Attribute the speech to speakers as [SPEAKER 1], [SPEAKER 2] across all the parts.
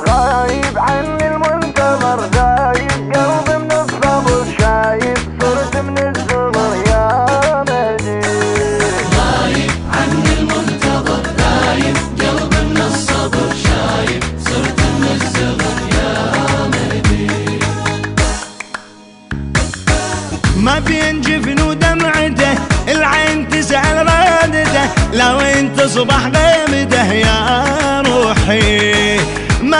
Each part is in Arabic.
[SPEAKER 1] غايب عني المنتظر غايب قلبي من الصبر شايب صرت من الزمر يا مهدي
[SPEAKER 2] غايب عني المنتظر غايب قلبي من الصبر شايب صرت من الزغر يا مهدي
[SPEAKER 3] ما بين جفن ودمعته العين تسأل رادته لو انت صبح غيمته يا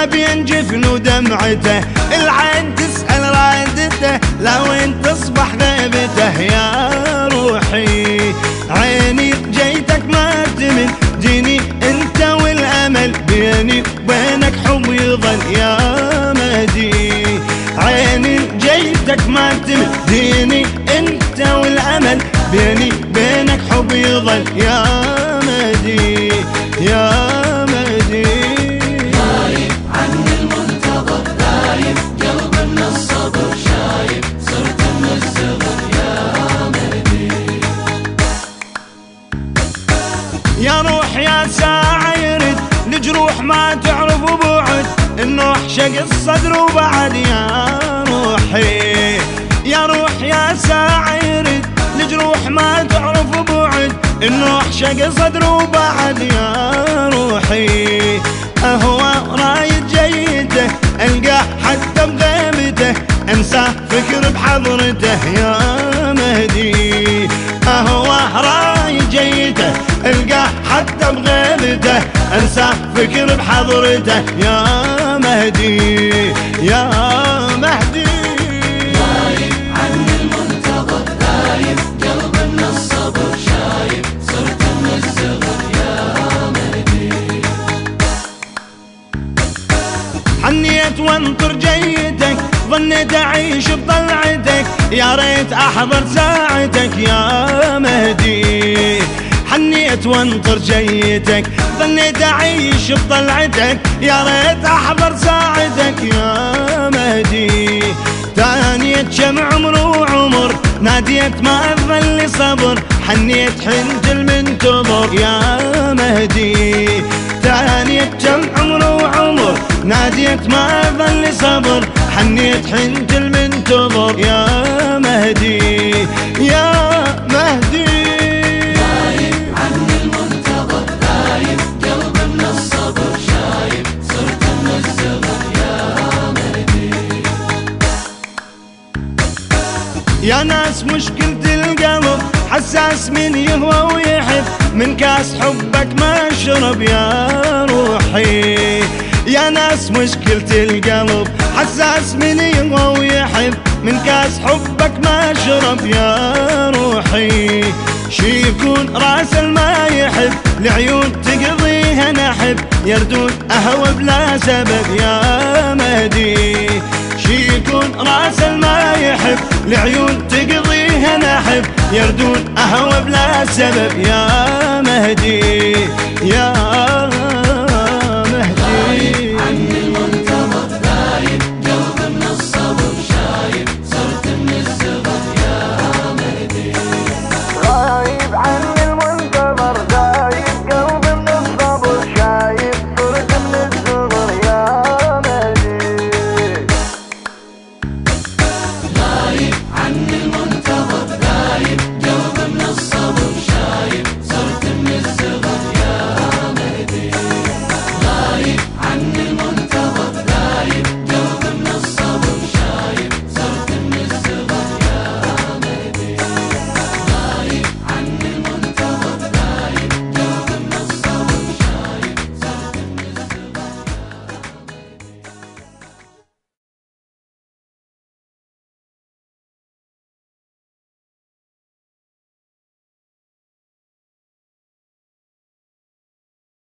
[SPEAKER 3] ما بين جفن ودمعته. العين تسأل رادته لو انت تصبح غيبته يا روحي عيني جيتك ما تمن جيني انت والأمل بيني وبينك حب يظل. يا مهدي عيني جيتك ما تمديني انت والأمل بيني بينك حب يظل. يا مهدي يا ساعة يرد لجروح ما تعرف بعد النوح شق الصدر وبعد يا روحي. يا روح يا ساعة يرد لجروح ما تعرف بعد النوح شق صدر وبعد يا روحي. أهوى رايد جيته القاه حتى بغيبته أنسى فكر بحضرته يا أنسى فكر بحضرته يا مهدي يا مهدي.
[SPEAKER 2] غايب المنتظر غايب من الصبر شايب صرت من الزغر يا مهدي.
[SPEAKER 3] حنيت وانطر جيتك ظنيت أعيش بطلعتك. يا ريت أحضر ساعتك. يا مهدي. حنيت وانطر جيتك ظنيت اعيش بطلعتك. يا ريت أحضر ساعتك يا مهدي. تانيت شمع عمر وعمر ناديت ما ظل صبر. حنيت حنت المنتظر يا مهدي. تانيت جمع عمر وعمر ناديت ما ظل صبر. حنيت حنت المنتظر يا مهدي. يا ناس مشكلة القلب حساس من يهوى ويحب. من كاس حبك ما شرب يا روحي. يا ناس مشكلة القلب حساس من يهوى ويحب. من كاس حبك ما شرب يا روحي. شي يكون راس ما يحب لعيون تقضيها نحب. يردون أهوى بلا سبب يا مهدي. يكون رأس ما يحب لعيون تقضيها نحب. يردون أهوى بلا سبب يا مهدي.